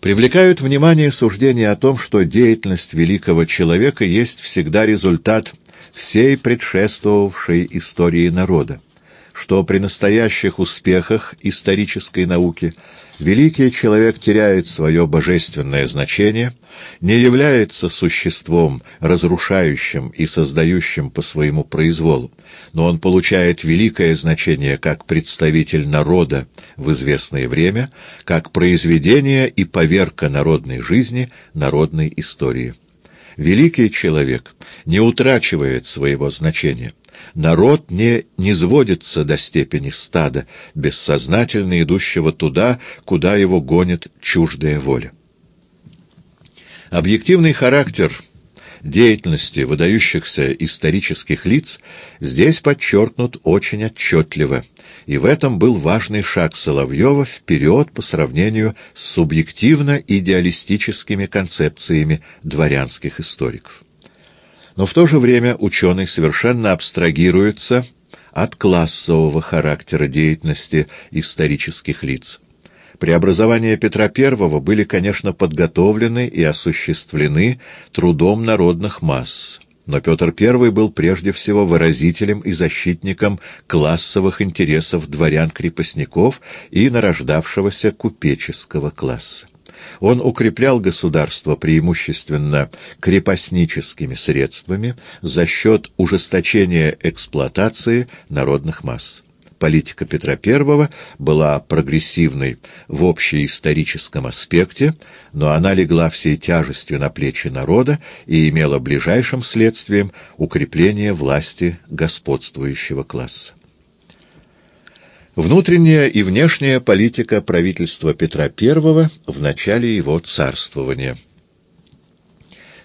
Привлекают внимание суждения о том, что деятельность великого человека есть всегда результат всей предшествовавшей истории народа, что при настоящих успехах исторической науки великий человек теряет свое божественное значение, не является существом, разрушающим и создающим по своему произволу, но он получает великое значение как представитель народа в известное время, как произведение и поверка народной жизни, народной истории. Великий человек не утрачивает своего значения. Народ не низводится до степени стада, бессознательно идущего туда, куда его гонит чуждая воля. Объективный характер деятельности выдающихся исторических лиц здесь подчеркнут очень отчетливо, и в этом был важный шаг Соловьева вперед по сравнению с субъективно-идеалистическими концепциями дворянских историков. Но в то же время ученый совершенно абстрагируется от классового характера деятельности исторических лиц. Преобразования Петра I были, конечно, подготовлены и осуществлены трудом народных масс. Но Петр I был прежде всего выразителем и защитником классовых интересов дворян-крепостников и нарождавшегося купеческого класса. Он укреплял государство преимущественно крепостническими средствами за счет ужесточения эксплуатации народных масс политика Петра I была прогрессивной в общеисторическом аспекте, но она легла всей тяжестью на плечи народа и имела ближайшим следствием укрепление власти господствующего класса. Внутренняя и внешняя политика правительства Петра I в начале его царствования –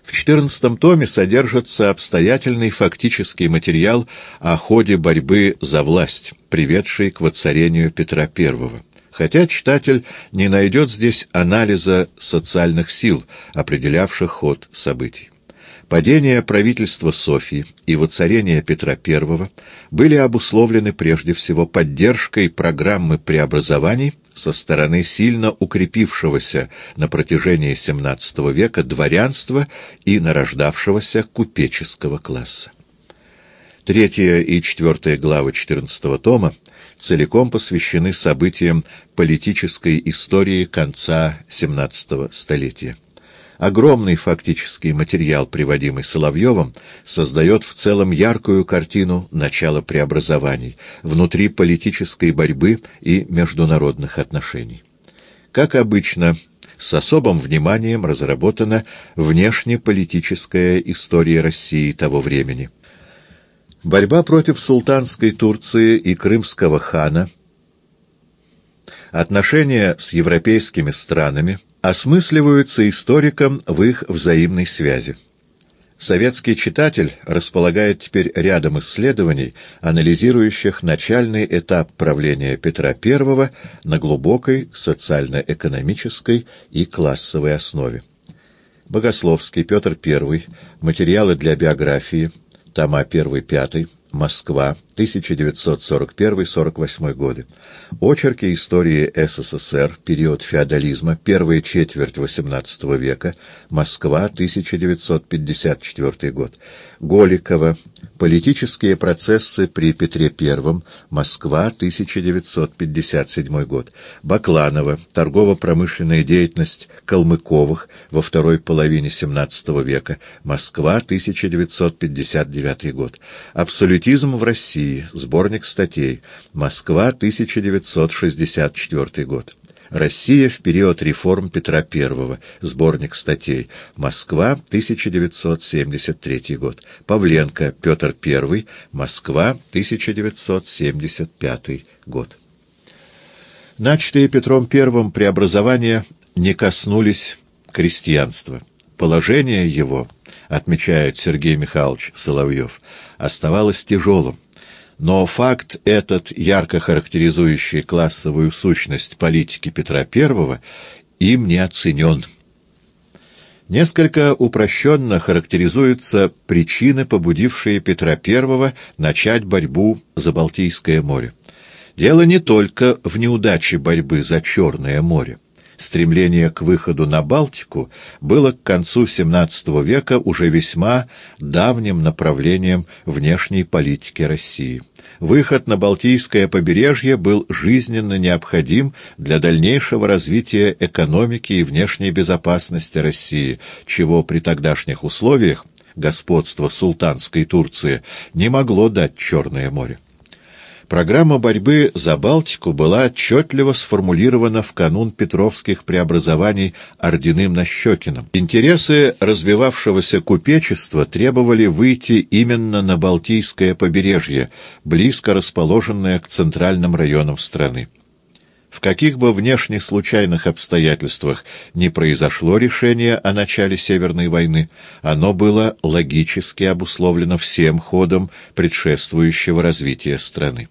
в четырнадцатом томе содержится обстоятельный фактический материал о ходе борьбы за власть, приведшей к воцарению Петра I. Хотя читатель не найдет здесь анализа социальных сил, определявших ход событий. Падение правительства Софии и воцарение Петра I были обусловлены прежде всего поддержкой программы преобразований со стороны сильно укрепившегося на протяжении XVII века дворянства и нарождавшегося купеческого класса. Третья и четвертая главы XIV тома целиком посвящены событиям политической истории конца XVII столетия. Огромный фактический материал, приводимый Соловьевым, создает в целом яркую картину начала преобразований, внутри политической борьбы и международных отношений. Как обычно, с особым вниманием разработана внешнеполитическая история России того времени. Борьба против султанской Турции и крымского хана, отношения с европейскими странами – осмысливаются историком в их взаимной связи. Советский читатель располагает теперь рядом исследований, анализирующих начальный этап правления Петра I на глубокой социально-экономической и классовой основе. Богословский, Петр I, материалы для биографии, тома 1-5, Москва, 1941-48 годы. Очерки истории СССР, период феодализма, первая четверть XVIII века, Москва, 1954 год. Голикова, Политические процессы при Петре I. Москва, 1957 год. Бакланова. Торгово-промышленная деятельность Калмыковых во второй половине XVII века. Москва, 1959 год. Абсолютизм в России. Сборник статей. Москва, 1964 год. Россия в период реформ Петра I. Сборник статей. Москва, 1973 год. Павленко, Петр I. Москва, 1975 год. Начатые Петром I преобразования не коснулись крестьянства. Положение его, отмечает Сергей Михайлович Соловьев, оставалось тяжелым. Но факт этот, ярко характеризующий классовую сущность политики Петра I, им не оценен. Несколько упрощенно характеризуются причины, побудившие Петра I начать борьбу за Балтийское море. Дело не только в неудаче борьбы за Черное море. Стремление к выходу на Балтику было к концу XVII века уже весьма давним направлением внешней политики России. Выход на Балтийское побережье был жизненно необходим для дальнейшего развития экономики и внешней безопасности России, чего при тогдашних условиях господства султанской Турции не могло дать Черное море. Программа борьбы за Балтику была отчетливо сформулирована в канун петровских преобразований Орденым Нащекиным. Интересы развивавшегося купечества требовали выйти именно на Балтийское побережье, близко расположенное к центральным районам страны. В каких бы внешне случайных обстоятельствах не произошло решение о начале Северной войны, оно было логически обусловлено всем ходом предшествующего развития страны.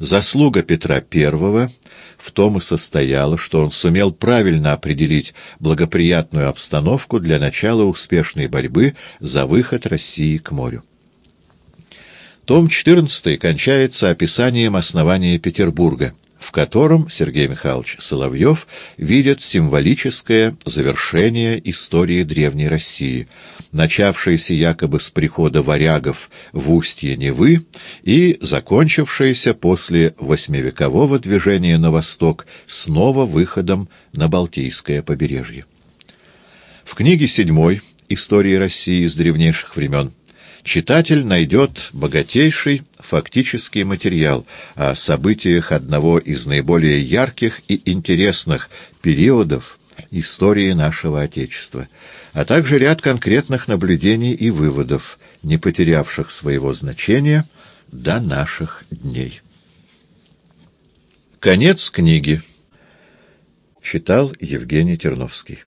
Заслуга Петра I в том и состояла, что он сумел правильно определить благоприятную обстановку для начала успешной борьбы за выход России к морю. Том 14 кончается описанием основания Петербурга, в котором Сергей Михайлович Соловьев видит символическое завершение истории Древней России, начавшееся якобы с прихода варягов в устье Невы и закончившееся после восьмивекового движения на восток снова выходом на Балтийское побережье. В книге седьмой «Истории России с древнейших времен» читатель найдет богатейший фактический материал о событиях одного из наиболее ярких и интересных периодов истории нашего Отечества, а также ряд конкретных наблюдений и выводов, не потерявших своего значения до наших дней. Конец книги. Читал Евгений Терновский.